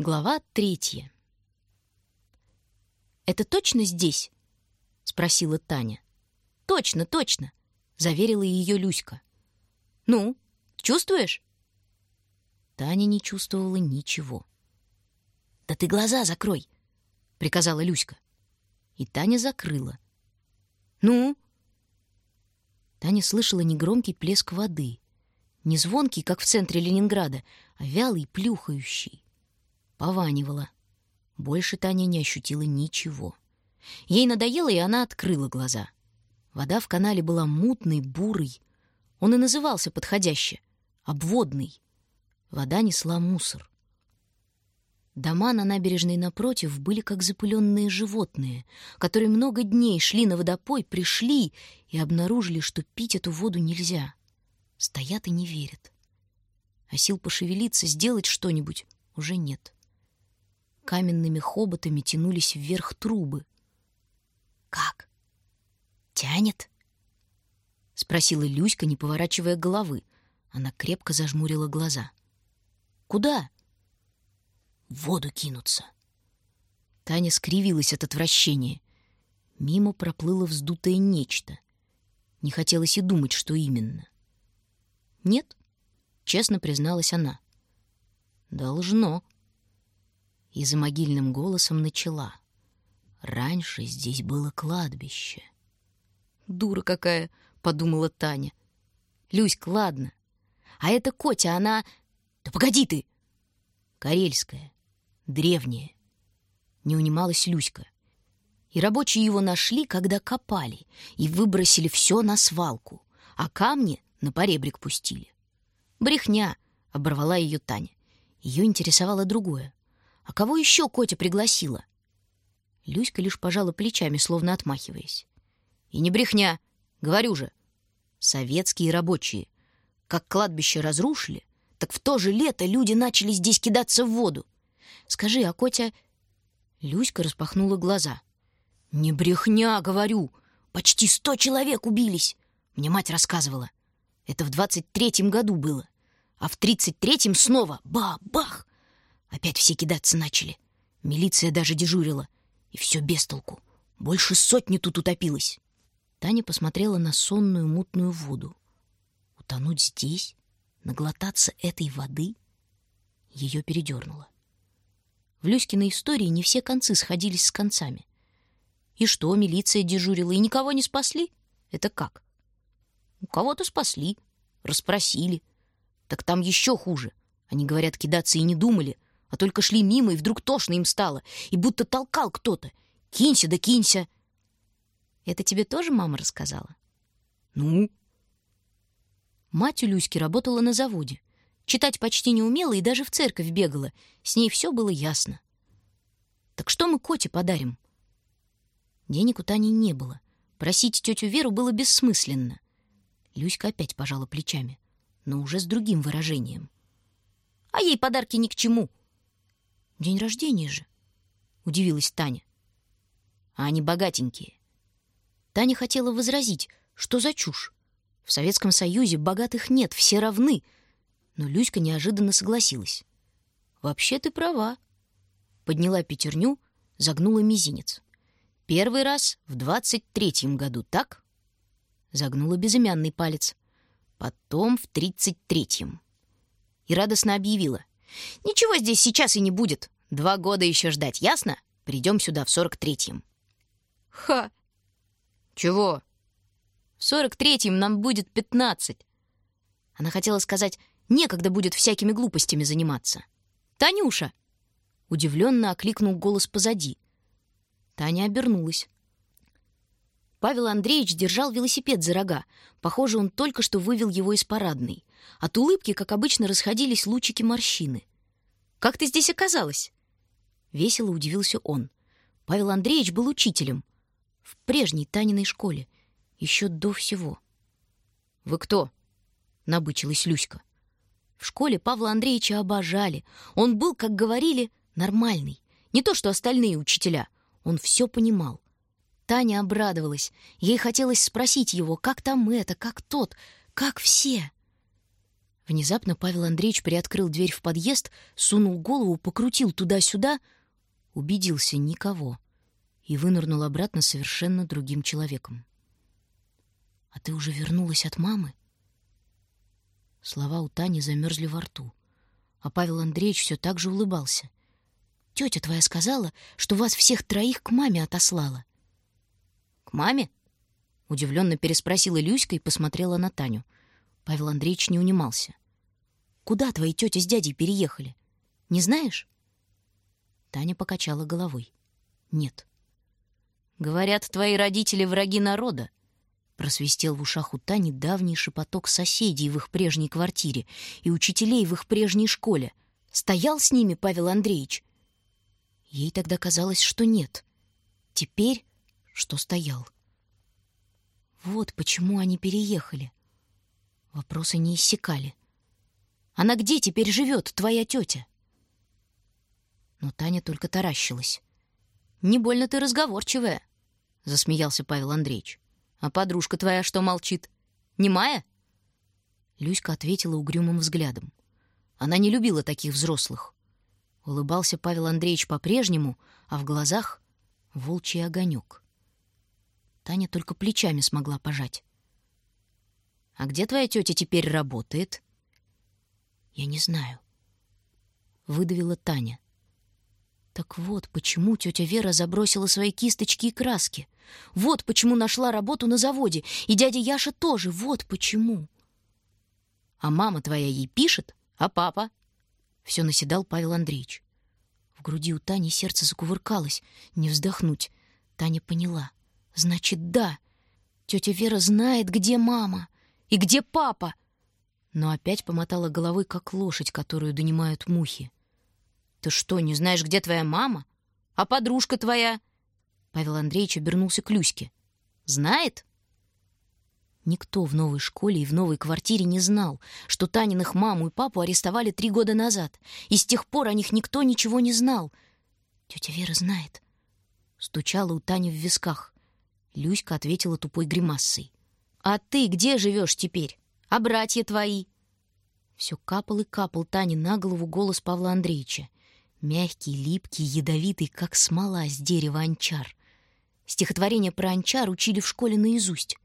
Глава третья. «Это точно здесь?» — спросила Таня. «Точно, точно!» — заверила ее Люська. «Ну, чувствуешь?» Таня не чувствовала ничего. «Да ты глаза закрой!» — приказала Люська. И Таня закрыла. «Ну?» Таня слышала негромкий плеск воды. Не звонкий, как в центре Ленинграда, а вялый, плюхающий пованивала. Больше Таня не ощутила ничего. Ей надоело, и она открыла глаза. Вода в канале была мутной, бурой. Он и назывался подходяще — обводный. Вода несла мусор. Дома на набережной напротив были как запыленные животные, которые много дней шли на водопой, пришли и обнаружили, что пить эту воду нельзя. Стоят и не верят. А сил пошевелиться, сделать что-нибудь уже нет. Каменными хоботами тянулись вверх трубы. «Как? Тянет?» — спросила Люська, не поворачивая головы. Она крепко зажмурила глаза. «Куда?» «В воду кинуться». Таня скривилась от отвращения. Мимо проплыло вздутое нечто. Не хотелось и думать, что именно. «Нет», — честно призналась она. «Должно», и за могильным голосом начала. «Раньше здесь было кладбище». «Дура какая!» — подумала Таня. «Люська, ладно. А эта Котя, она... Да погоди ты!» «Карельская. Древняя». Не унималась Люська. И рабочие его нашли, когда копали, и выбросили все на свалку, а камни на поребрик пустили. «Брехня!» — оборвала ее Таня. Ее интересовало другое. А кого еще Котя пригласила? Люська лишь пожала плечами, словно отмахиваясь. И не брехня, говорю же. Советские рабочие. Как кладбище разрушили, так в то же лето люди начали здесь кидаться в воду. Скажи, а Котя... Люська распахнула глаза. «Не брехня, говорю. Почти сто человек убились. Мне мать рассказывала. Это в двадцать третьем году было. А в тридцать третьем снова ба-бах! Опять все кидаться начали. Милиция даже дежурила. И все без толку. Больше сотни тут утопилось. Таня посмотрела на сонную мутную воду. Утонуть здесь? Наглотаться этой воды? Ее передернуло. В Люськиной истории не все концы сходились с концами. И что, милиция дежурила, и никого не спасли? Это как? У кого-то спасли, расспросили. Так там еще хуже. Они, говорят, кидаться и не думали — а только шли мимо, и вдруг тошно им стало, и будто толкал кто-то. «Кинься да кинься!» «Это тебе тоже мама рассказала?» «Ну?» Мать у Люськи работала на заводе. Читать почти не умела и даже в церковь бегала. С ней все было ясно. «Так что мы Коте подарим?» Денег у Тани не было. Просить тетю Веру было бессмысленно. Люська опять пожала плечами, но уже с другим выражением. «А ей подарки ни к чему. День рождения же, удивилась Таня. А они богатенькие. Таня хотела возразить, что за чушь. В Советском Союзе богатых нет, все равны. Но Люська неожиданно согласилась. Вообще ты права. Подняла пятерню, загнула мизинец. Первый раз в двадцать третьем году, так? Загнула безымянный палец. Потом в тридцать третьем. И радостно объявила. Ничего здесь сейчас и не будет. Два года еще ждать, ясно? Придем сюда в сорок третьем. Ха! Чего? В сорок третьем нам будет пятнадцать. Она хотела сказать, некогда будет всякими глупостями заниматься. Танюша! Удивленно окликнул голос позади. Таня обернулась. Павел Андреевич держал велосипед за рога. Похоже, он только что вывел его из парадной. От улыбки, как обычно, расходились лучики морщины. «Как ты здесь оказалась?» Весело удивился он. Павел Андреевич был учителем. В прежней Таниной школе. Еще до всего. «Вы кто?» — набычилась Люська. В школе Павла Андреевича обожали. Он был, как говорили, нормальный. Не то, что остальные учителя. Он все понимал. Таня обрадовалась. Ей хотелось спросить его, как там это, как тот, как все. Внезапно Павел Андреевич приоткрыл дверь в подъезд, сунул голову, покрутил туда-сюда, убедился — никого, и вынырнул обратно совершенно другим человеком. «А ты уже вернулась от мамы?» Слова у Тани замерзли во рту, а Павел Андреевич все так же улыбался. «Тетя твоя сказала, что вас всех троих к маме отослала». «К маме?» — удивленно переспросила Люська и посмотрела на Таню. Павел Андреевич не унимался. «Куда твои тетя с дядей переехали? Не знаешь?» Таня покачала головой. «Нет». «Говорят, твои родители враги народа», — просвистел в ушах у Тани давний шепоток соседей в их прежней квартире и учителей в их прежней школе. Стоял с ними Павел Андреевич? Ей тогда казалось, что нет. Теперь, что стоял. Вот почему они переехали. Вопросы не иссякали. Она где теперь живет, твоя тетя? Но Таня только таращилась. «Не больно ты разговорчивая», — засмеялся Павел Андреевич. «А подружка твоя что молчит? Не Майя?» Люська ответила угрюмым взглядом. Она не любила таких взрослых. Улыбался Павел Андреевич по-прежнему, а в глазах — волчий огонек. Таня только плечами смогла пожать. «А где твоя тетя теперь работает?» «Я не знаю», — выдавила Таня. Так вот, почему тетя Вера забросила свои кисточки и краски. Вот почему нашла работу на заводе. И дядя Яша тоже. Вот почему. А мама твоя ей пишет, а папа? Все наседал Павел Андреевич. В груди у Тани сердце закувыркалось. Не вздохнуть. Таня поняла. Значит, да. Тетя Вера знает, где мама и где папа. Но опять помотала головой, как лошадь, которую донимают мухи. Ты что, не знаешь, где твоя мама? А подружка твоя? Павел Андреевич обернулся к Люське. Знает? Никто в новой школе и в новой квартире не знал, что Таниных маму и папу арестовали три года назад, и с тех пор о них никто ничего не знал. Тетя Вера знает. Стучала у Тани в висках. Люська ответила тупой гримассой. «А ты где живешь теперь? А братья твои?» Все капал и капал Тане на голову голос Павла Андреевича. Мягкий, липкий, ядовитый, как смола с дерева анчар. Стихотворение про анчар учили в школе наизусть.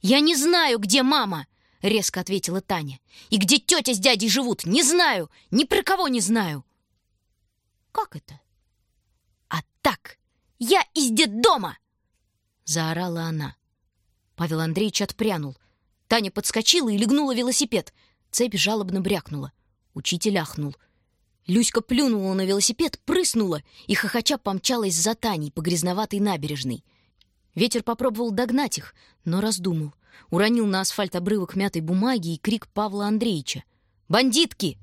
«Я не знаю, где мама!» — резко ответила Таня. «И где тетя с дядей живут? Не знаю! Ни про кого не знаю!» «Как это?» «А так! Я из детдома!» — заорала она. Павел Андреевич отпрянул. Таня подскочила и легнула велосипед. Цепь жалобно брякнула. Учитель ахнул. Люська плюнула на велосипед, прыснула и хохоча помчалась за Таней по грязноватой набережной. Ветер попробовал догнать их, но раздумал. Уронил на асфальт обрывок мятой бумаги и крик Павла Андреевича. «Бандитки!»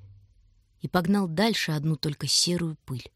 и погнал дальше одну только серую пыль.